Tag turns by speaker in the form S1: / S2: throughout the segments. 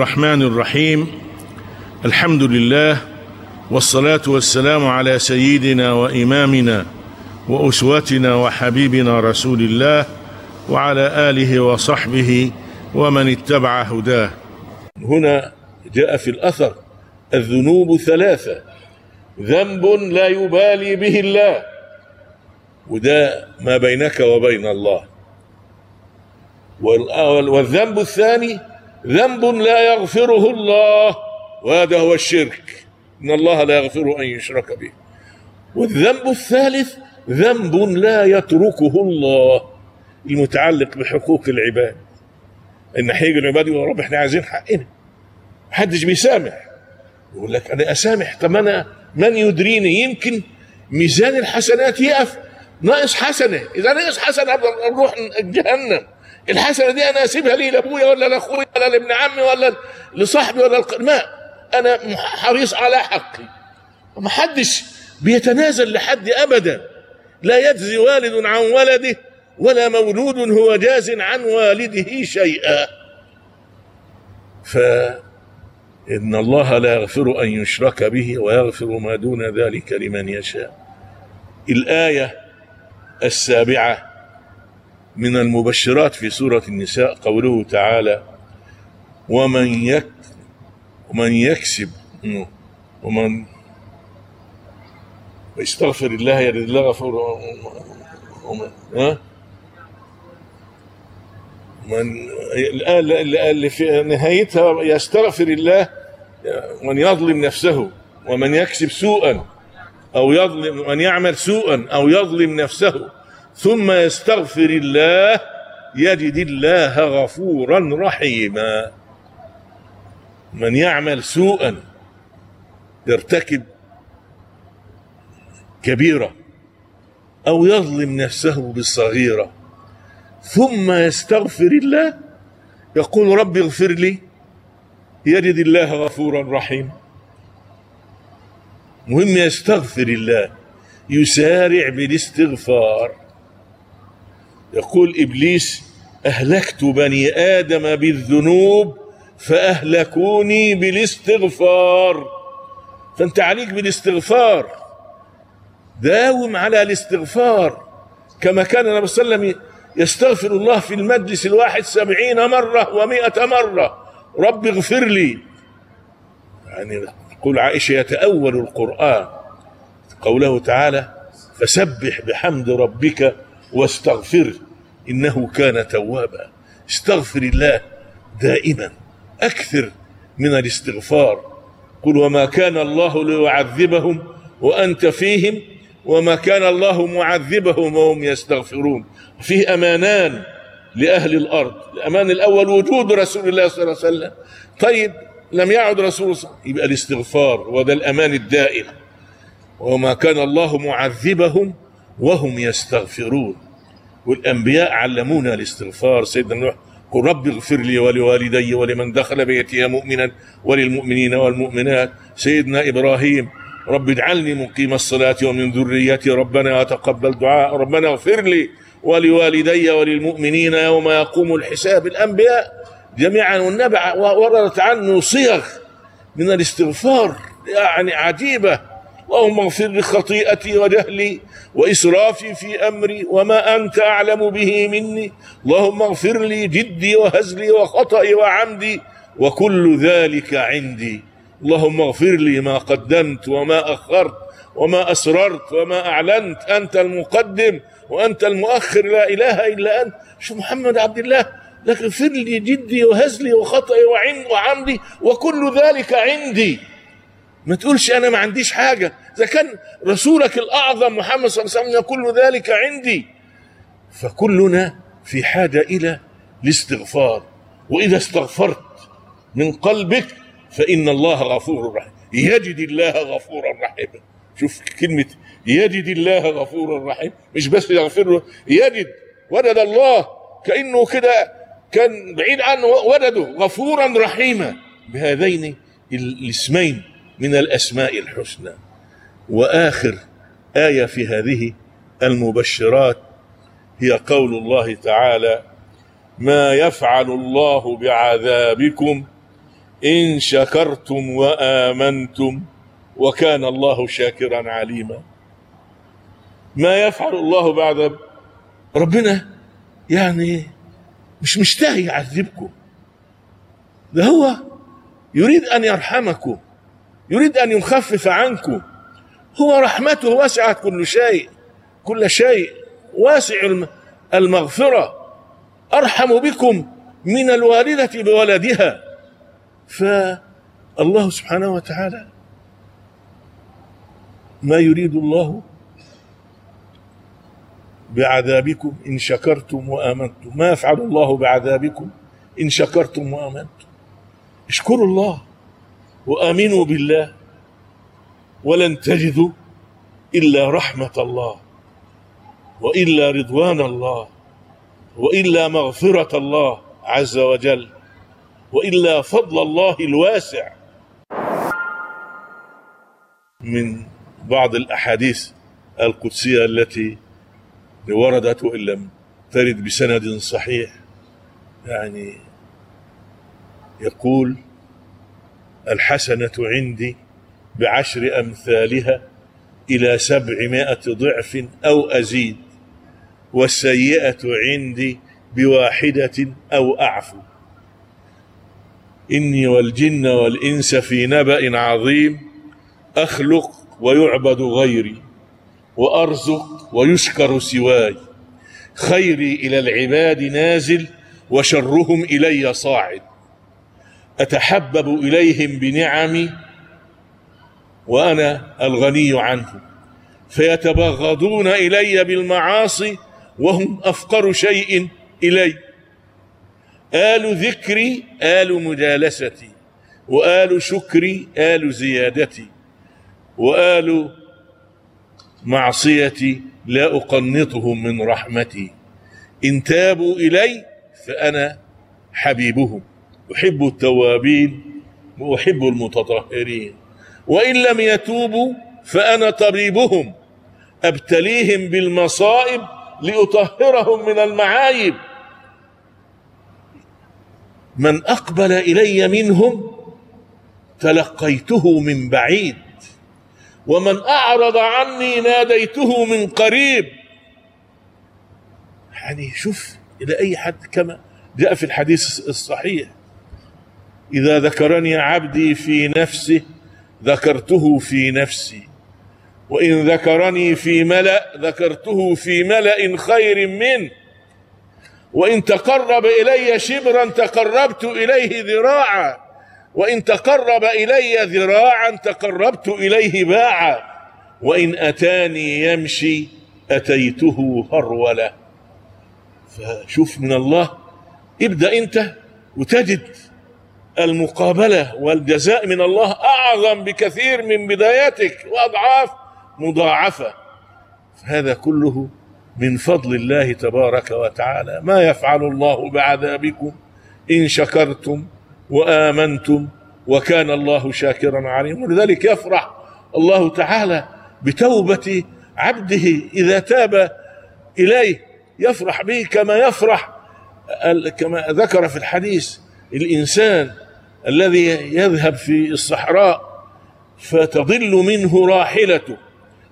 S1: الرحمن الرحيم الحمد لله والصلاة والسلام على سيدنا وإمامنا وأسوتنا وحبيبنا رسول الله وعلى آله وصحبه ومن اتبع هداه هنا جاء في الأثر الذنوب ثلاثة ذنب لا يبالي به الله وده ما بينك وبين الله والذنب الثاني ذنب لا يغفره الله وهذا هو الشرك إن الله لا يغفر أن يشرك به والذنب الثالث ذنب لا يتركه الله المتعلق بحقوق العباد ان حيق العباد يقول يا رب احنا عايزين حقنا محدش بيسامح يقول لك انا اسامح طب انا من يدريني يمكن ميزان الحسنات يقف ناقص حسنه اذا ناقص حسنه نروح جهنم الحسنه دي انا اسيبها ليه لابويا ولا لاخويا ولا لابن عمي ولا لصاحبي ولا الق... ما انا حريص على حقي ما حدش بيتنازل لحد ابدا لا يجزي والد عن ولده ولا مولود هو جاز عن والده شيئا فإن الله لا يغفر أن يشرك به ويغفر ما دون ذلك لمن يشاء الآية السابعة من المبشرات في سورة النساء قوله تعالى ومن يك ومن يكسب ومن استغفر الله يا الله غفور ومن ها من الآن اللي في نهايتها يستغفر الله من يظلم نفسه ومن يكسب سوءا أو يظلم من يعمل سوءا أو يظلم نفسه ثم يستغفر الله يجد الله غفورا رحيما من يعمل سوءا يرتكب كبيرة أو يظلم نفسه بالصغيرة ثم يستغفر الله يقول رب اغفر لي يجد الله غفورا رحيما مهم يستغفر الله يسارع بالاستغفار يقول إبليس أهلكت بني آدم بالذنوب فأهلكوني بالاستغفار فأنت عليك بالاستغفار داوم على الاستغفار كما كان النبي صلى الله عليه وسلم يستغفر الله في المجلس الواحد سبعين مرة ومائة مرة رب اغفر لي يعني تقول عائشة يتأول القرآن قوله تعالى فسبح بحمد ربك واستغفره إنه كان توابا استغفر الله دائما أكثر من الاستغفار قل وما كان الله ليعذبهم وأنت فيهم وما كان الله معذبهم وهم يستغفرون فيه أمانان لأهل الأرض الأمان الأول وجود رسول الله صلى الله عليه وسلم طيب لم يعد رسول الله يبقى الاستغفار وهذا الأمان الدائم وما كان الله معذبهم وهم يستغفرون والأنبياء علمونا الاستغفار سيدنا نوح قل رب اغفر لي ولوالدي ولمن دخل بيتي مؤمنا وللمؤمنين والمؤمنات سيدنا إبراهيم رب اجعلني مقيم الصلاة ومن ذريتي ربنا وتقبل دعاء ربنا اغفر لي ولوالدي وللمؤمنين يوم يقوم الحساب الأنبياء جميعا والنبع وردت عنه صيغ من الاستغفار يعني عجيبه اللهم اغفر لي خطيئتي وجهلي وإسرافي في أمري وما أنت أعلم به مني اللهم اغفر لي جدي وهزلي وخطئي وعمدي وكل ذلك عندي اللهم اغفر لي ما قدمت وما أخرت وما أسررت وما أعلنت أنت المقدم وأنت المؤخر لا إله إلا أنت شو محمد عبد الله لك اغفر لي جدي وهزلي وخطئي وعمدي وكل ذلك عندي ما تقولش انا ما عنديش حاجه اذا كان رسولك الاعظم محمد صلى الله عليه وسلم كل ذلك عندي فكلنا في حاجه الى الاستغفار واذا استغفرت من قلبك فان الله غفور رحيم يجد الله غفورا رحيما شوف كلمه يجد الله غفورا رحيما مش بس يغفر له يجد ولد الله كانه كده كان بعيد عنه ولده غفورا رحيما بهذين الاسمين من الأسماء الحسنى وآخر آية في هذه المبشرات هي قول الله تعالى ما يفعل الله بعذابكم إن شكرتم وآمنتم وكان الله شاكرا عليما ما يفعل الله بعد ربنا يعني مش مشتهي يعذبكم ده هو يريد أن يرحمكم يريد أن يخفف عنكم هو رحمته وسعت كل شيء كل شيء واسع المغفرة أرحم بكم من الوالدة بولدها فالله سبحانه وتعالى ما يريد الله بعذابكم إن شكرتم وآمنتم ما يفعل الله بعذابكم إن شكرتم وآمنتم اشكروا الله وامنوا بالله ولن تجدوا الا رحمه الله والا رضوان الله والا مغفره الله عز وجل والا فضل الله الواسع من بعض الاحاديث القدسيه التي وردت وان لم ترد بسند صحيح يعني يقول الحسنة عندي بعشر أمثالها إلى سبعمائة ضعف أو أزيد والسيئة عندي بواحدة أو أعفو إني والجن والإنس في نبأ عظيم أخلق ويعبد غيري وأرزق ويشكر سواي خيري إلى العباد نازل وشرهم إلي صاعد أتحبب إليهم بنعمي وأنا الغني عنهم فيتبغضون إلي بالمعاصي وهم أفقر شيء إلي آل ذكري آل مجالستي وآل شكري آل زيادتي وآل معصيتي لا أقنطهم من رحمتي إن تابوا إلي فأنا حبيبهم أحب التوابين وأحب المتطهرين وإن لم يتوبوا فأنا طبيبهم أبتليهم بالمصائب لأطهرهم من المعايب من أقبل إلي منهم تلقيته من بعيد ومن أعرض عني ناديته من قريب يعني شوف إلى أي حد كما جاء في الحديث الصحيح إذا ذكرني عبدي في نفسه ذكرته في نفسي وإن ذكرني في ملأ ذكرته في ملأ خير منه وإن تقرب إلي شبرا تقربت إليه ذراعا وإن تقرب إلي ذراعا تقربت إليه باعا وإن أتاني يمشي أتيته هرولة فشوف من الله ابدأ أنت وتجد المقابلة والجزاء من الله أعظم بكثير من بدايتك وأضعاف مضاعفة هذا كله من فضل الله تبارك وتعالى ما يفعل الله بعذابكم إن شكرتم وآمنتم وكان الله شاكرا عليم ولذلك يفرح الله تعالى بتوبة عبده إذا تاب إليه يفرح به كما يفرح كما ذكر في الحديث الإنسان الذي يذهب في الصحراء فتضل منه راحلته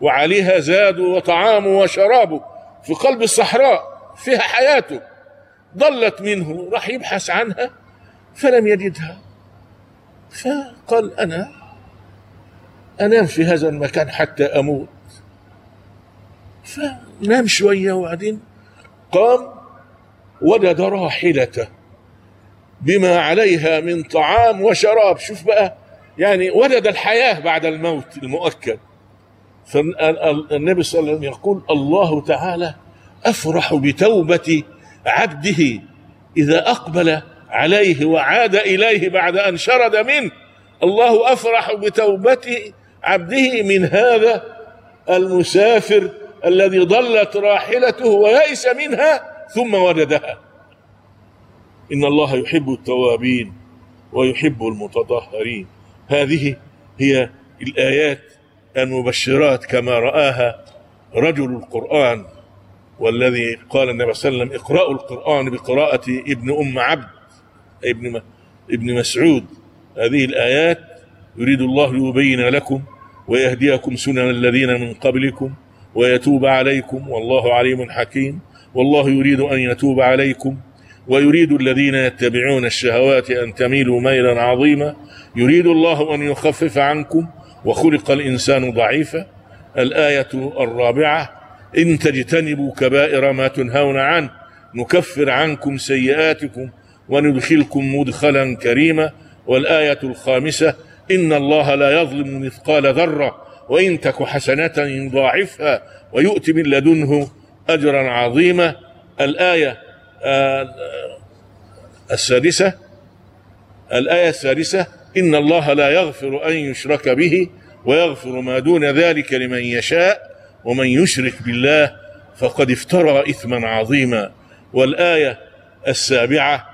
S1: وعليها زاد وطعامه وشرابه في قلب الصحراء فيها حياته ضلت منه راح يبحث عنها فلم يجدها فقال أنا أنام في هذا المكان حتى أموت فنام شوية وبعدين قام وجد راحلته بما عليها من طعام وشراب شوف بقى يعني ولد الحياة بعد الموت المؤكد فالنبي صلى الله عليه وسلم يقول الله تعالى أفرح بتوبة عبده إذا أقبل عليه وعاد إليه بعد أن شرد منه الله أفرح بتوبة عبده من هذا المسافر الذي ضلت راحلته ويأس منها ثم وجدها إن الله يحب التوابين ويحب المتطهرين هذه هي الآيات المبشرات كما رآها رجل القرآن والذي قال النبي صلى الله عليه وسلم اقرأوا القرآن بقراءة ابن أم عبد ابن ابن مسعود هذه الآيات يريد الله ليبين لكم ويهديكم سنن الذين من قبلكم ويتوب عليكم والله عليم حكيم والله يريد أن يتوب عليكم ويريد الذين يتبعون الشهوات أن تميلوا ميلا عظيما يريد الله أن يخفف عنكم وخلق الإنسان ضعيفا الآية الرابعة إن تجتنبوا كبائر ما تنهون عنه نكفر عنكم سيئاتكم وندخلكم مدخلا كريما والآية الخامسة إن الله لا يظلم مثقال ذرة وإن تك حسنة يضاعفها ويؤتي من لدنه أجرا عظيما الآية آه، السادسة الآية السادسة إن الله لا يغفر أن يشرك به ويغفر ما دون ذلك لمن يشاء ومن يشرك بالله فقد افترى إثما عظيما والآية السابعة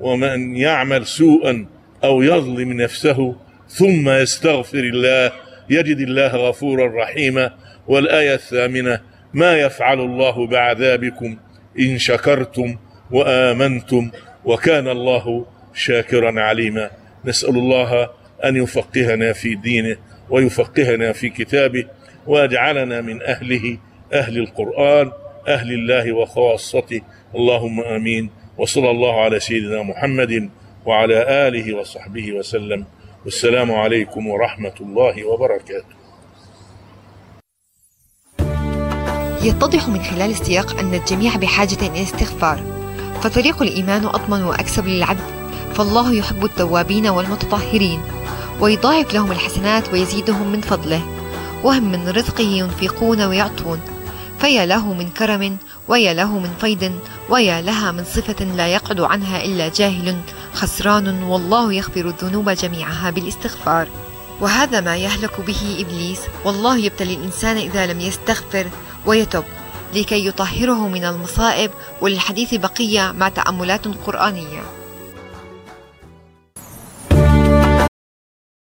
S1: ومن يعمل سوءا أو يظلم نفسه ثم يستغفر الله يجد الله غفورا رحيما والآية الثامنة ما يفعل الله بعذابكم إن شكرتم وآمنتم وكان الله شاكرا عليما نسأل الله أن يفقهنا في دينه ويفقهنا في كتابه ويجعلنا من أهله أهل القرآن أهل الله وخاصته اللهم آمين وصلى الله على سيدنا محمد وعلى آله وصحبه وسلم والسلام عليكم ورحمة الله وبركاته يتضح من خلال السياق أن الجميع بحاجة إلى استغفار فطريق الإيمان أضمن وأكسب للعبد فالله يحب التوابين والمتطهرين ويضاعف لهم الحسنات ويزيدهم من فضله وهم من رزقه ينفقون ويعطون فيا له من كرم ويا له من فيض ويا لها من صفة لا يقعد عنها إلا جاهل خسران والله يغفر الذنوب جميعها بالاستغفار وهذا ما يهلك به إبليس والله يبتلي الإنسان إذا لم يستغفر ويتب لكي يطهره من المصائب وللحديث بقية مع تأملات قرآنية